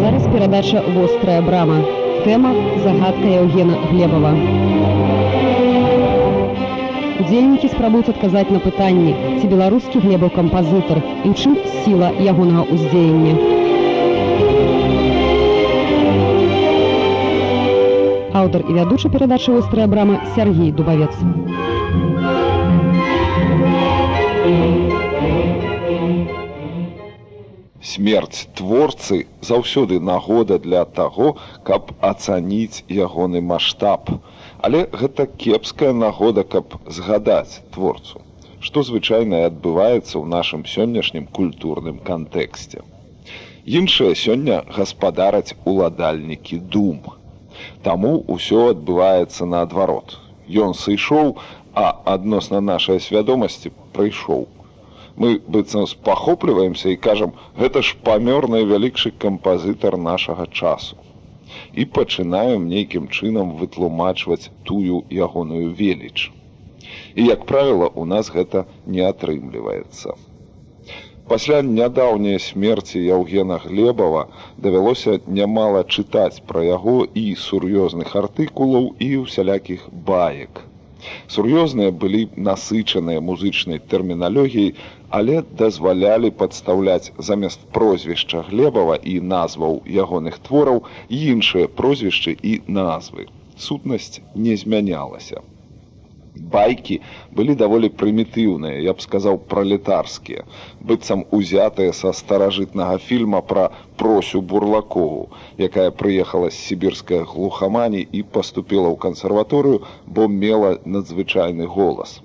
зараз перадача вострая брама тэма загадка Еўгена Глебова. Удзельнікі спрабуюць адказаць на пытанні, ці беларускі глебаў кампазітар і ў чым сіла ягонага ўздзеяння. Аўтар і вядучы перадачы вострая брама Сергій Дубавец. Смерць творцы заўсёды нагода для таго, каб ацаніць ягоны маштаб. Але гэта кепская нагода, каб згадаць творцу, што звычайна адбываецца ў нашым сённяшнім культурным кантэксце. Іншае сёння гаспадараць уладальнікі дум. Таму ўсё адбываецца наадварот. Ён сышоў, а адносна нашай свядомасці прыйшоў мы быццам спахопліваемся і кажам гэта ж памёр найвялікшы кампазітар нашага часу і пачынаем нейкім чынам вытлумачваць тую ягоную веліч. І як правіла у нас гэта не атрымліваецца. Пасля нядаўняй смерці Яўгена глебова давялося нямала чытаць пра яго і сур'ёзных артыкулаў і усялякіх баек. Сур'ёзныя былі насычаныя музычнай тэрміналогіяй але дазвалялі падстаўляць замест прозвішча глебава і назваў ягоных твораў іншыя прозвішчы і назвы. Сутнасць не змянялася. Байкі былі даволі прымітыўныя я б сказаў пралетарскія быццам узятыя са старажытнага фільма пра просю бурлакову якая прыехала з сібірскай глухамані і паступіла ў кансерваторыю бо мела надзвычайны голас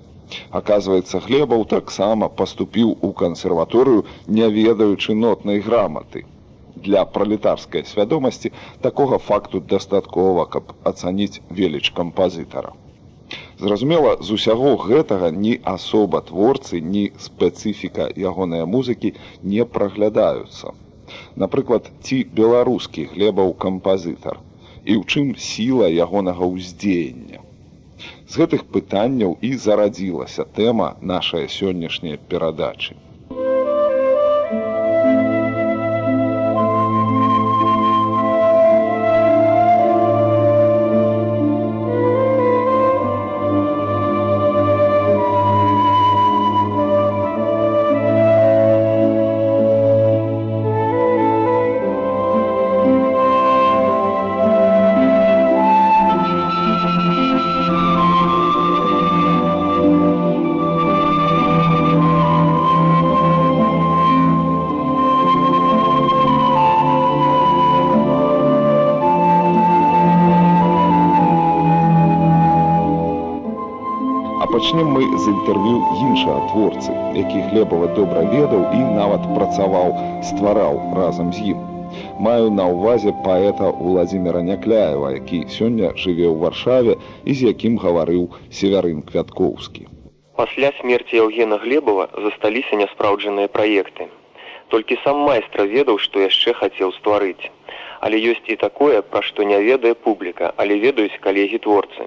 Аказваецца, глебаў таксама паступіў у кансерваторыю, не ведаючы нотнай граматы. Для пралетарскай свядомасці такога факту дастаткова, каб ацаніць веліч кампазітара. Зразумела, з усяго гэтага ні асоба творцы, ні спецыфіка ягоныя музыкі не праглядаюцца. Напрыклад, ці беларускі глебаў кампазітар і ў чым сіла ягонага ўздзеяння. З гэтых пытанняў і зарадзілася тэма нашай сённяшняй перадачы. Пачнем мы з інтэрв'ю іншага творцы, які глебава добра ведаў і нават працаваў, ствараў разам з ім. Маю на ўвазе паэта Владзіміра Някляева, які сёння жыве ў варшаве і з якім гаварыў северын квяткоўскі. Пасля смерці Еўгена Глебова засталіся няспраўджаныя праекты. Толькі сам майстра ведаў, што яшчэ хацеў стварыць. Але ёсць і такое, пра што не ведае публіка, але ведаюць калегі творцы.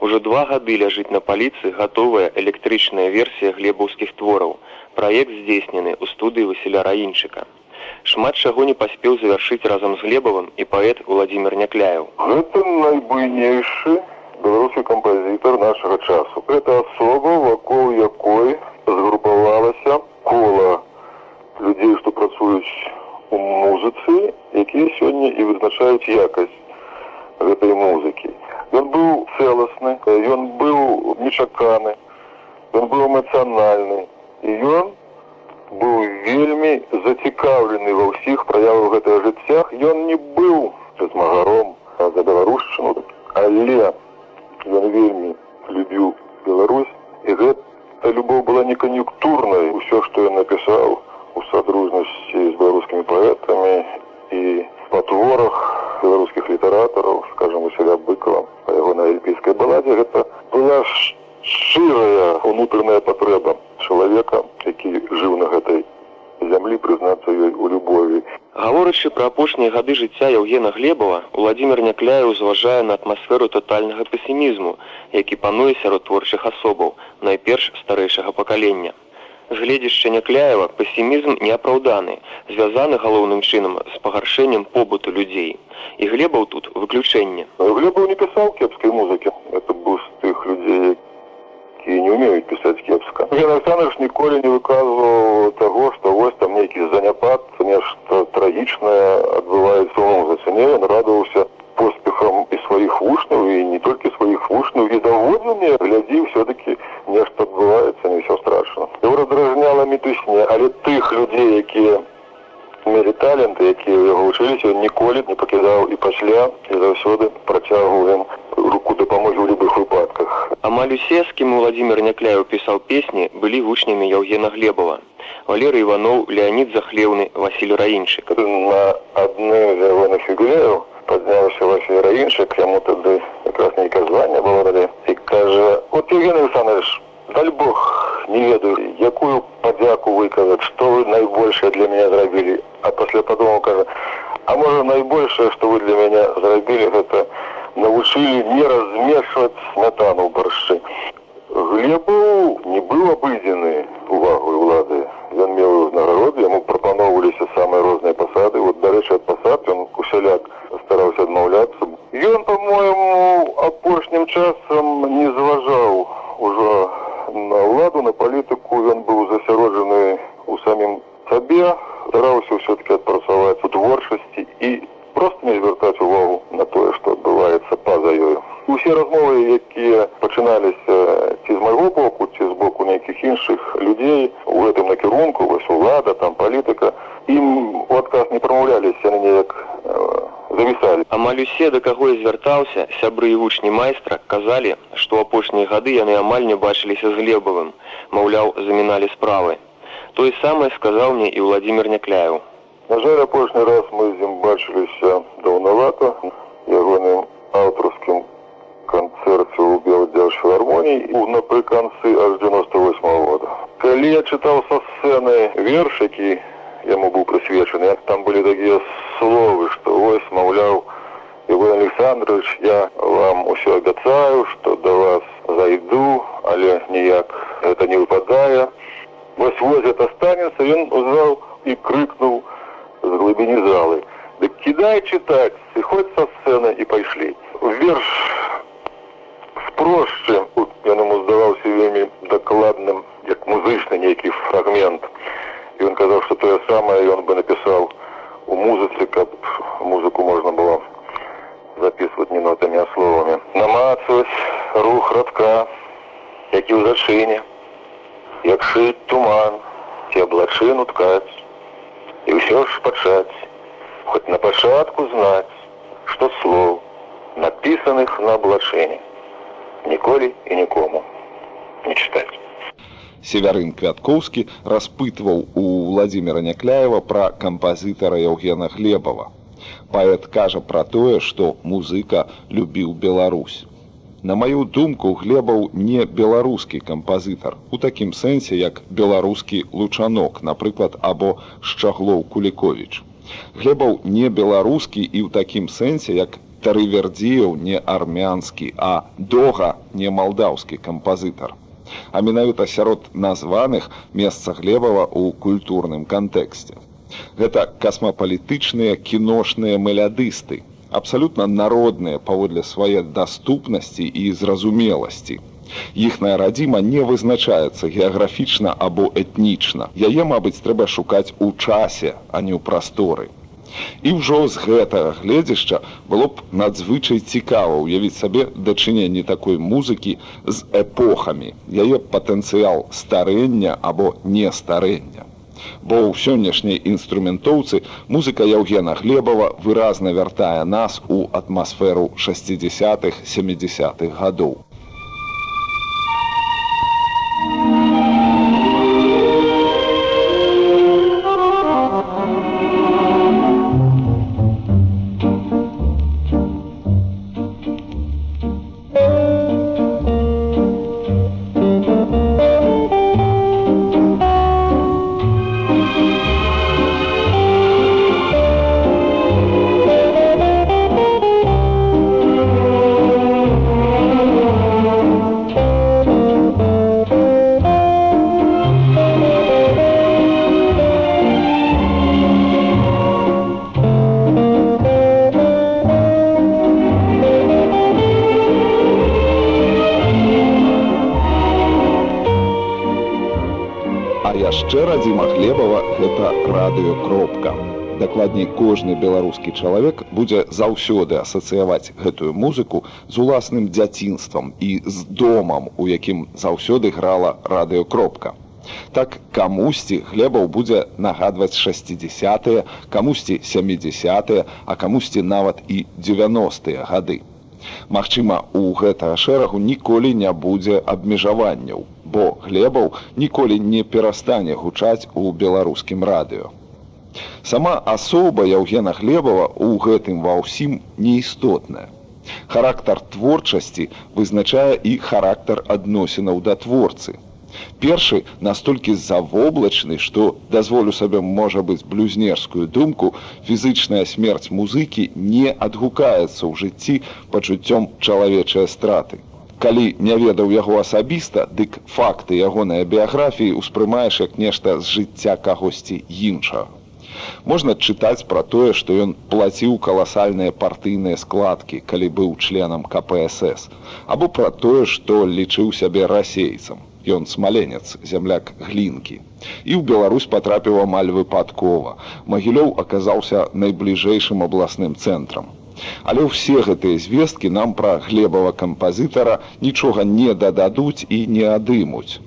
Ужо два гады ляжыць на паліцыі гатовая электрычная версія глебаўскіх твораў. Праект здзейснены ў студыі Васіля Раінчыка. Шмат чаго не паспеў завяршыць разам з глебавым і паэт Владзімир Някляеў. Гэта найбуйнейшы беларускі кампазітар нашага часу. Гэта асоба, вакол якой згрупавалася кола людзей, што працуюць у музыцы, якія сёння і вызначаюць якасць гэтай музыкі. Ён быў цэласны, ён быў нечаканы, ён быў эмацыянальны. І ён быў вельмі зацікаўлены ва ўсіх праявах гэтага жыццях. Ён не быў змагаром за беларушчыну, але ён вельмі любіў Беларусь. І гэта любоў была не кан'юнктурнай. Усё, што ён напісаў у садружнасці з беларускімі паэтамі і па творах беларускіх літаратараў скажем у сябе быкала па яго на эльпійскай баладзе. Гэта была шчырая унутраная патрэба чалавека які жыў на гэтай зямлі прызнацца ёй у любові. Гаворачы пра апошнія гады жыцця Яўгена глебова владимир някляю зважае на атмасферу тотальнага песімізму які пануе сярод творчых асобаў найперш старэйшага пакалення З гледзяшча някляева пасімізм неапраўданы, звязаны галоўным чынам з пагаршэннем побыту людзей. І глебаў тут выключэнне. Глебаў не пісаў кепскай музыкі. Это быў з тых людзей, якія не умеюць пісаць кепска. Ген Александрович ніколі не выказваў таго, што вось там нейкі заняпад, нешта трагічнае адбываецца ў музыцы. Не, ён радаваўся поспехам і сваіх вучняў і не толькі сваіх вучняў і даводзіне глядзі все-таки пісаў песні былі вучнямі яўгена глебова валерый иванов леонид захлеўны василь раінчык на адны з ягоных юбілеяў поднялся Василий Раиншик, ему тогда как раз некое звание было дали, и каже, вот Евгений Александрович, дай Бог, не ведаю, якую подяку выказать, что вы наибольшее для меня зробили, а после подумал, каже, а может наибольшее, что вы для меня зробили, это научили не размешивать сметану в борщи. Глебу не быў абыдзены увагу улады. Ён меў ўзнагароды, яму прапаноўваліся самыя розныя пасады. Вот дарэчы ад пасад ён усяляк стараўся адмаўляцца. Ён, по-моему, апошнім часам не зважаў ужо на ўладу, на палітыку, ён быў засяроджаны у самім сабе, стараўся ўсё-таки адпрацаваць у творчасці і просто не звяртаць увагу на тое, што адбываецца па-за ёю. Усе размовы, якія пачыналіся ці з майго боку, ці з боку нейкіх іншых людзей у гэтым накірунку, вось улада, там палітыка, ім у адказ не прамаўляліся, яны неяк завісалі. Амаль усе, да каго я звяртаўся, сябры і вучні майстра, казалі, што апошнія гады яны амаль не бачыліся з глебавым, маўляў, заміналі справы. Тое самае сказаў мне і Владзімир Някляеў. На жаль, апошні раз мы з ім бачыліся даўнавата ягоным аўтарскім канцэрце ў белдзяж філармоніі напрыканцы аж 98 -го года. Калі я чытаў са сцэны верш, які яму быў прысвечаны, там былі такія словы, што вось маўляў, Іван Александрович, я вам усё абяцаю, што да вас зайду, але ніяк гэта не выпадае. Вось воз это станецца, ён узнаў і крыкнуў з глыбіні залы. Дык кідай чытаць, сыходзь са сцэны і пайшлі. Верш спрошчы, ён ему здаваўся вельмі дакладным, як музычны нейкі фрагмент. І ён казаў, што тое самае ён бы напісаў у музыцы, каб музыку можна было записывать не нотами, а словами. Намацваць рух радка, які ў зачыне, як шыць туман, ці аблачыну ткаць, і ўсё ж пачаць, хоць на пачатку знаць, што слоў, напісаных на аблачыне, ніколі і нікому не чытаць. Северын Квяткоўскі распытваў у Владзіміра Някляева пра кампазітара Яўгена Глебава. Паэт кажа пра тое, што музыка любіў Беларусь. На маю думку, глебаў не беларускі кампазітар, у такім сэнсе, як беларускі лучанок, напрыклад, або шчаглоў Куліковіч. Глебаў не беларускі і ў такім сэнсе, як Тарывердзеў не армянскі, а дога не малдаўскі кампазітар. А менавіта сярод названых месца глебава ў культурным кантэксце. Гэта касмапалітычныя кіношныя мелядысты, абсалютна народныя паводле свае даступнасці і зразумеласці. Іхная радзіма не вызначаецца геаграфічна або этнічна. Яе, мабыць, трэба шукаць у часе, а не ў прасторы. І ўжо з гэтага гледзяшча было б надзвычай цікава ўявіць сабе дачыненне такой музыкі з эпохамі, яе патэнцыял старэння або нестарэння бо ў сённяшняй інструментоўцы музыка Яўгена Глебава выразна вяртае нас у атмасферу 60-х 70-х гадоў. Гэта радыёкропка. Дакладней кожны беларускі чалавек будзе заўсёды асацыяваць гэтую музыку з уласным дзяцінствам і з домам, у якім заўсёды грала радыёкропка. Так камусьці глебаў будзе нагадваць 60-тыя, камусьці 70-тыя, а камусьці нават і 90-тыя гады. Магчыма, у гэтага шэрагу ніколі не будзе абмежаванняў, бо глебаў ніколі не перастане гучаць у беларускім радыё. Сама асоба Яўгена Глебава ў гэтым ва ўсім неістотная. Характар творчасці вызначае і характар адносінаў да творцы. Першы настолькі завоблачны, што дазволю сабе можа быць блюзнерскую думку, фізычная смерць музыкі не адгукаецца ў жыцці пачуццём чалавечыя страты. Калі не ведаў яго асабіста, дык факты ягонай біяграфіі ўспрымаеш як нешта з жыцця кагосьці іншага. Можна чытаць пра тое, што ён плаціў каласальныя партыйныя складкі, калі быў членам КПСС, або пра тое, што лічыў сябе расейцам ён смаленец зямляк глінкі і ў Беларусь патрапіў амаль выпадкова магілёў аказаўся найбліжэйшым абласным цэнтрам але ўсе гэтыя звесткі нам пра глебава кампазітара нічога не дададуць і не адымуць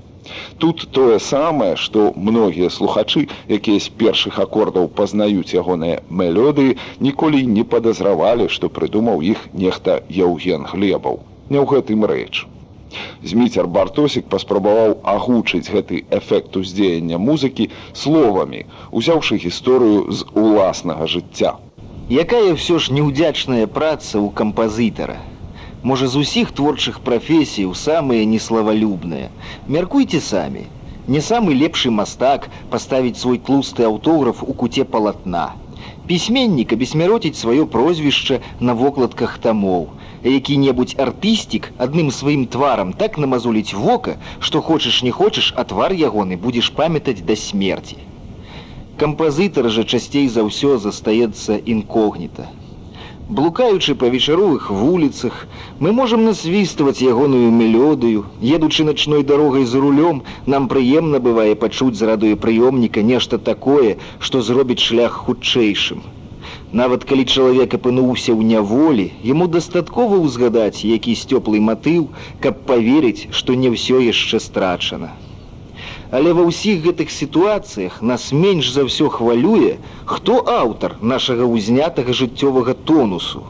Тут тое самае, што многія слухачы, якія з першых акордаў пазнаюць ягоныя мелодыі, ніколі не падазравалі, што прыдумаў іх нехта Яўген глебаў. Не ў гэтым рэч. Зміцер Бартосік паспрабаваў агучыць гэты эфект уздзеяння музыкі словамі, узяўшы гісторыю з уласнага жыцця. Якая ўсё ж неўдзячная праца ў кампазітара. Можа, з усіх творчых прафесій самыя неславалюбныя. Мяркуйце самі. Не самы лепшы мастак паставіць свой тлусты аўтограф у куце палатна. Пісьменніка бессмяротіць сваё прозвішча на вокладках тамоў, які-небудзь артыстік адным сваім тварам так намазуліць вока, што хочаш не хочаш, а твар ягоны будзеш памятаць да смерці. Кампазітар жа часцей за ўсё застаецца інкогніта. Блукаючы па вечаровых вуліцах, мы можам насвістваць ягоную мелодыю, едучы начной дарогай за рулём, нам прыемна бывае пачуць з радуе прыёмніка нешта такое, што зробіць шлях хутчэйшым. Нават калі чалавек апынуўся ў няволі, яму дастаткова ўзгадаць якісь цёплы матыў, каб паверыць, што не ўсё яшчэ страчана. Але ва ўсіх гэтых сітуацыях нас менш за ўсё хвалюе, хто аўтар нашага ўзнятага жыццёвага тонусу.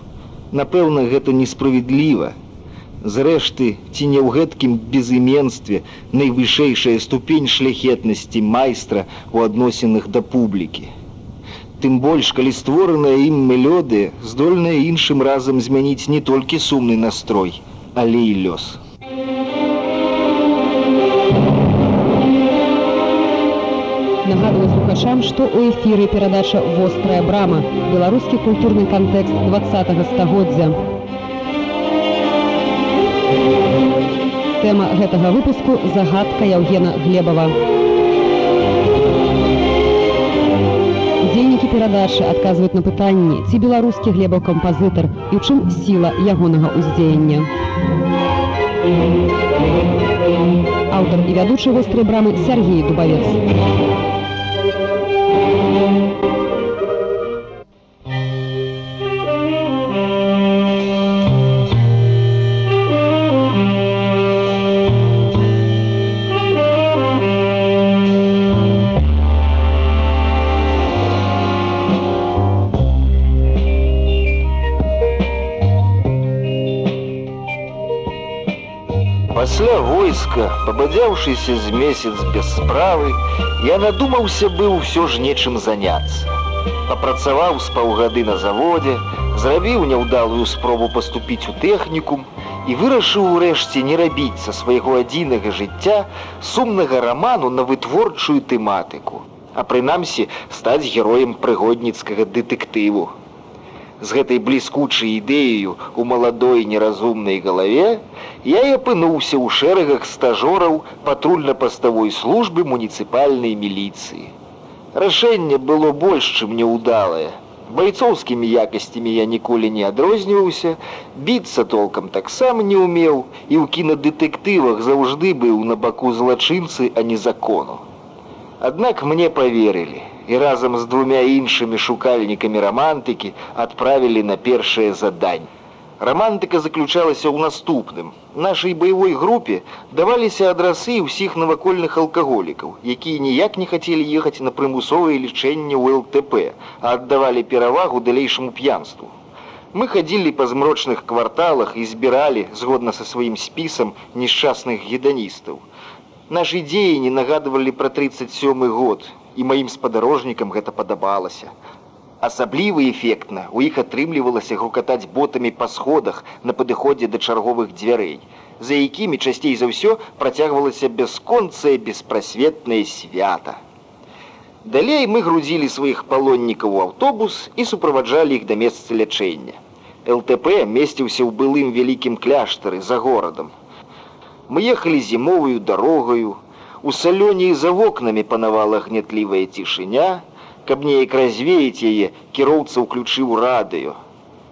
Напэўна, гэта несправядліва. Зрэшты, ці не ў гэткім безыменстве найвышэйшая ступень шляхетнасці майстра ў адносінах да публікі. Тым больш, калі створаная ім мелёдыя, здольная іншым разам змяніць не толькі сумны настрой, але і лёс. Нагадваю слухачам, што ў эфіры перадача вострая брама, беларускі культурны кантэкст два стагоддзя. Тэма гэтага выпуску загадка Яўгена Глебава. Перадачы адказваюць на пытанні, ці беларускі глебаў кампазітар і ў чым сіла ягонага ўздзеяння. Аўтар і вядучы вострай брамы Сергей Дубавец. Войска, пабадзяўшыся з месяц без справы, я надумаўся быў усё ж нечым заняцца. Папрацаваў з паўгады на заводзе, зрабіў няўдалую спробу паступіць у тэхнікум і вырашыў урэшце не рабіць са свайго адзінага жыцця сумнага раману на вытворчую тэматыку, а прынамсі стаць героем прыгодніцкага дэтэктыву. З гэтай бліскучай ідэю у маладой неразумнай галаве я і апынуўся ў шэрагах стажораў патрульна-паставой службы муніцыпальнай міліцыі. Рашэнне было больш, чым неўдалае. Байцоўскімі якасцямі я ніколі не адрозніваўся, біцца толкам таксама не ўмеў і ў кінадэтэктывах заўжды быў на баку злачынцы, а не закону. Аднак мне поверылі і разам з двумя іншымі шукальнікамі рамантыкі адправілі на першае задань. Рамантыка заключалася ў наступным. Нашай баявой групе даваліся адрасы ўсіх навакольных алкаголікаў, якія ніяк не хацелі ехаць на прымусовае лічэнне ў ЛТП, а аддавалі перавагу далейшаму п'янству. Мы хадзілі па змрочных кварталах і збіралі, згодна са сваім спісам несчасных геданістаў. Нашы дзеянні нагадвалі пра 37 год, і маім спадарожнікам гэта падабалася. Асабліва эфектна у іх атрымлівалася грукатаць ботамі па сходах на падыходзе да чарговых дзвярэй, за якімі часцей за ўсё працягвалася бясконцае беспрасветнае свята. Далей мы грузілі сваіх палоннікаў у аўтобус і суправаджалі іх да месца лячэння. ЛТП месціўся ў былым вялікім кляштары за горадам. Мы ехалі зімовую дарогаю, у салёне і за вокнамі панавала гнятлівая цішыня, каб неяк развеяць яе кіроўца ўключыў радыё.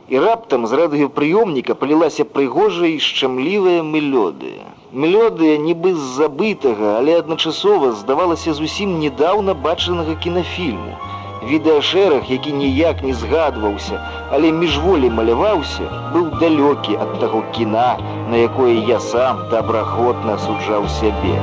І раптам з радыёпрыёмніка палілася прыгожая і шчамлівая мелёдыя. Мелёдыя нібы з забытага, але адначасова здавалася зусім недаўна бачанага кінафільму. Відэашэраг, які ніяк не згадваўся, але міжволі маляваўся, быў далёкі ад таго кіна, на якое я сам добраахвотна асуджаў сябе.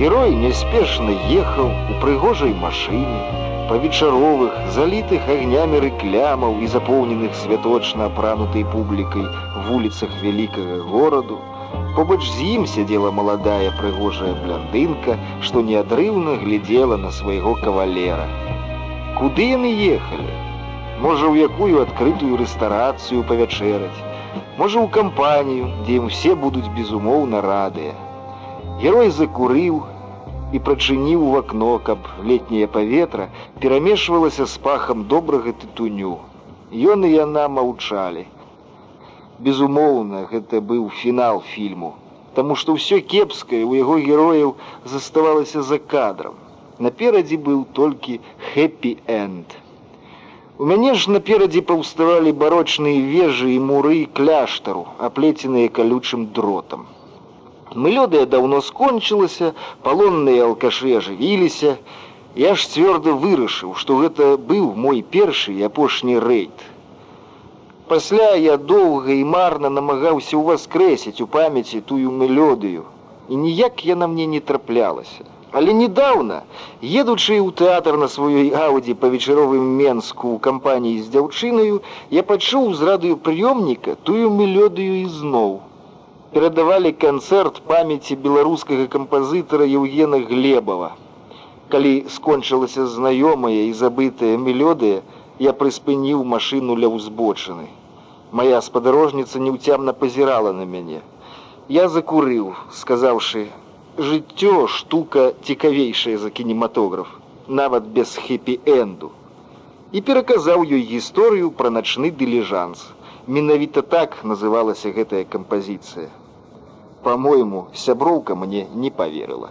Герой няспешна ехаў у прыгожай машыне, па вечаровых, залітых агнямі рэклямаў і запоўненых святочна апранутай публікай вуліцах вялікага гораду. Побач з ім сядзела маладая прыгожая бляндынка, што неадрыўна глядзела на свайго кавалера. Куды яны ехалі? Можа, у якую адкрытую рэстарацыю павячэраць, можа, у кампанію, дзе ім усе будуць безумоўна радыя. Герой закурыў і прачыніў у акно, каб летняе паветра перамешвалася з пахам добрага тытуню. Ён і яна маўчалі. Безумоўна, гэта быў фінал фільму, Таму што ўсё кепскае у яго герояў заставалася за кадрам. Наперадзе быў толькі хэппі-энд. У мяне ж наперадзе паўставалі барочныя вежы і муры кляштару, аплеценыя калючым дротам. Мылёдая даўно скончылася, палонныя алкашы ажывіліся. Я ж цвёрда вырашыў, што гэта быў мой першы і апошні рэйд. Пасля я доўга і марна намагаўся ўваскрэсіць у памяці тую мелёдыю, і ніяк яна мне не траплялася. Але недаўна, едучы ў тэатр на сваёй аўдзе па вечаровым менску ў кампаніі з дзяўчынаю, я пачуў з радыёпрыёмніка тую мелёдыю ізноў перадавалі канцэрт памяці беларускага кампазітара Еўгена Глебова. Калі скончылася знаёмая і забытая мелёдыя, я прыспыніў машыну ля ўзбочыны. Мая спадарожніца неўцямна пазірала на мяне. Я закурыў, сказаўшы: жыццё штука цікавейшая за кінематограф, нават без хэпі-энду. І пераказаў ёй гісторыю пра начны дыліжанс. Менавіта так называлася гэтая кампазіцыя. По-мойму, сяброўка мне не поверыла.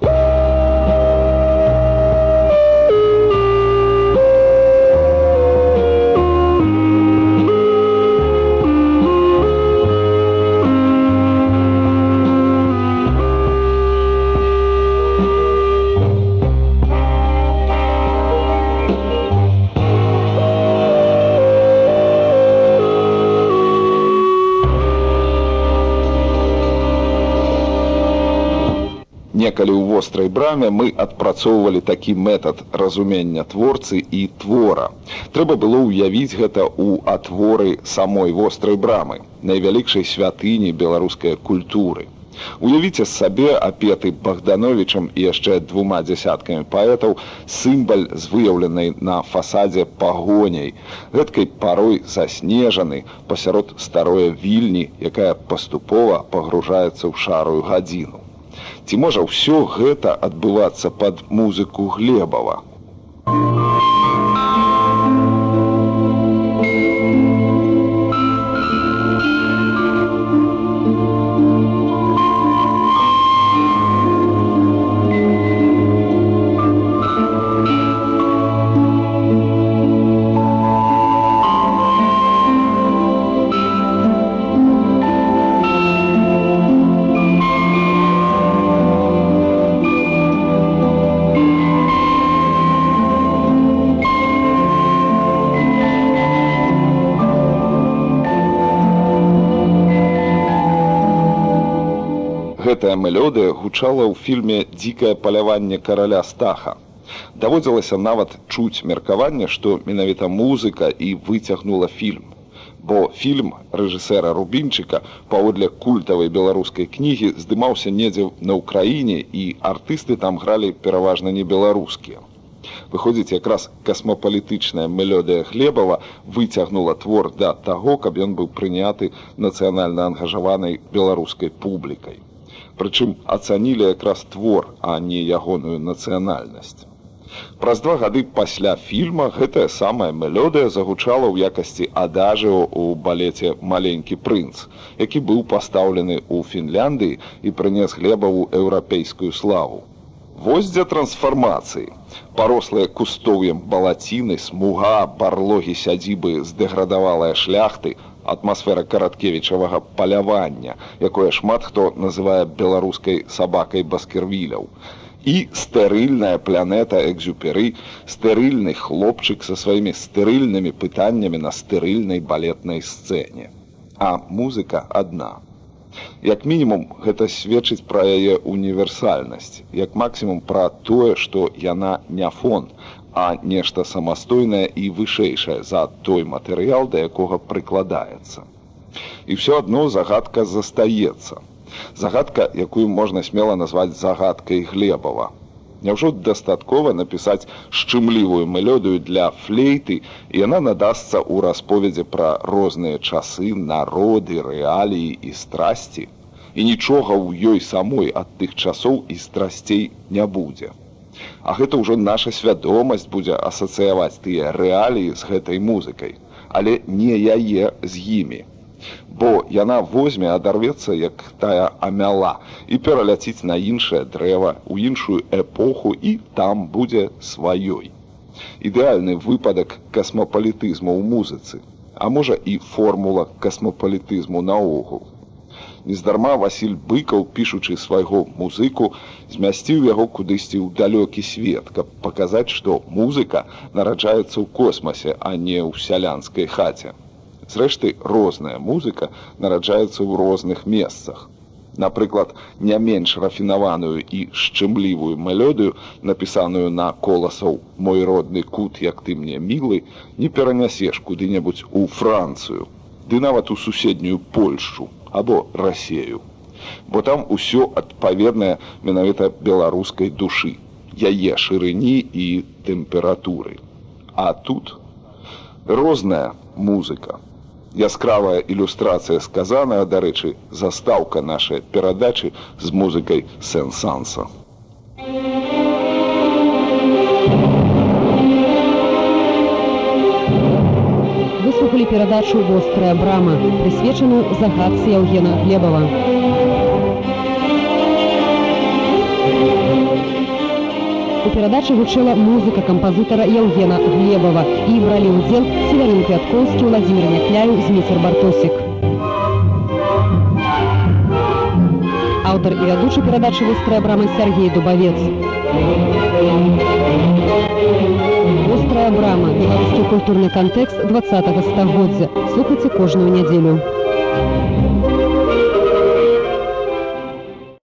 Вострай браме мы адпрацоўвалі такі метад разумення творцы і твора. Трэба было ўявіць гэта ў атворы самой вострай брамы, найвялікшай святыні беларускай культуры. Уявіце сабе апеты Богдановичам і яшчэ двума дзясяткамі паэтаў сімбаль з выяўленай на фасадзе пагоняй, гэткай парой заснежаны пасярод старое вільні, якая паступова пагружаецца ў шарую гадзіну. Ці можа ўсё гэта адбывацца пад музыку глебава. Гэтая мелодыя гучала ў фільме дзікае паляванне караля стаха. Даводзілася нават чуць меркаванне, што менавіта музыка і выцягнула фільм. Бо фільм рэжысэра рубінчыка паводле культавай беларускай кнігі здымаўся недзе на ўкраіне і артысты там гралі пераважна не беларускія. Выходзіць якраз касмапалітычная мелодыя хлебава выцягнула твор да таго, каб ён быў прыняты нацыянальна ангажаванай беларускай публікай прычым ацанілі якраз твор, а не ягоную нацыянальнасць. Праз два гады пасля фільма гэтая самая мелодыя загучала ў якасці адажыо ў балеце маленькі прынц, які быў пастаўлены ў Фінляндыі і прынес глебаву еўрапейскую славу. Вось дзе трансфармацыі. Парослыя кустоўем балаціны, смуга, барлогі сядзібы здэградавалыя шляхты, атмасфера караткевічавага палявання, якое шмат хто называе беларускай сабакай баскервіляў. І стэрыльная планета экзюперы, стэрыльны хлопчык са сваімі стэрыльнымі пытаннямі на стэрыльнай балетнай сцэне. А музыка адна. Як мінімум гэта сведчыць пра яе універсальнасць, як максімум пра тое, што яна не фон, а нешта самастойнае і вышэйшае за той матэрыял, да якога прыкладаецца. І ўсё адно загадка застаецца. Загадка, якую можна смела назваць загадкай глебава. Няўжо дастаткова напісаць шчымлівую мелёдыю для флейты, і яна надасца ў расповедзе пра розныя часы, народы, рэаліі і страсці. І нічога ў ёй самой ад тых часоў і страсцей не будзе. А гэта ўжо наша свядомасць будзе асацыяваць тыя рэаліі з гэтай музыкай, але не яе з імі. Бо яна возьме адарвецца як тая амяла і пераляціць на іншае дрэва у іншую эпоху і там будзе сваёй. Ідэальны выпадак касмапалітызму ў музыцы, а можа і формула касмапалітызму наогул. Нездарма Васіль быкаў, пішучы свайго музыку, змясціў яго кудысьці ў далёкі свет, каб паказаць, што музыка нараджаецца ў космасе, а не ў сялянскай хаце. Зрэшты, розная музыка нараджаецца ў розных месцах. Напрыклад, не менш рафінаваную і шчымлівую мелёдыю, напісаную на коласаў мой родны кут, як ты мне мілы, не перанясеш куды-небудзь у Францыю, ды нават у суседнюю Польшу або рассею. Бо там усё адпаведнае менавіта беларускай душы, яе шырыні і тэмпературы. А тут розная музыка. Яскравая ілюстрацыя сказаная, дарэчы, застаўка нашай перадачы з музыкай сэнсанса. Перадачу вострая брама прысвечаную загадцы Яўгена Глебова. У перадачы гучэла музыка кампазітара Яўгена Глебова і бралі ўдзел Севярын Пяткоўскі, Владзімир Някляю, Зміцер Бартосік. Аўтар і вядучы перадачы вострая брама Сергей Дубавец. Вострая брама беларускі культурны кантэкст 20 стагоддзя слухайце кожную нядзелю.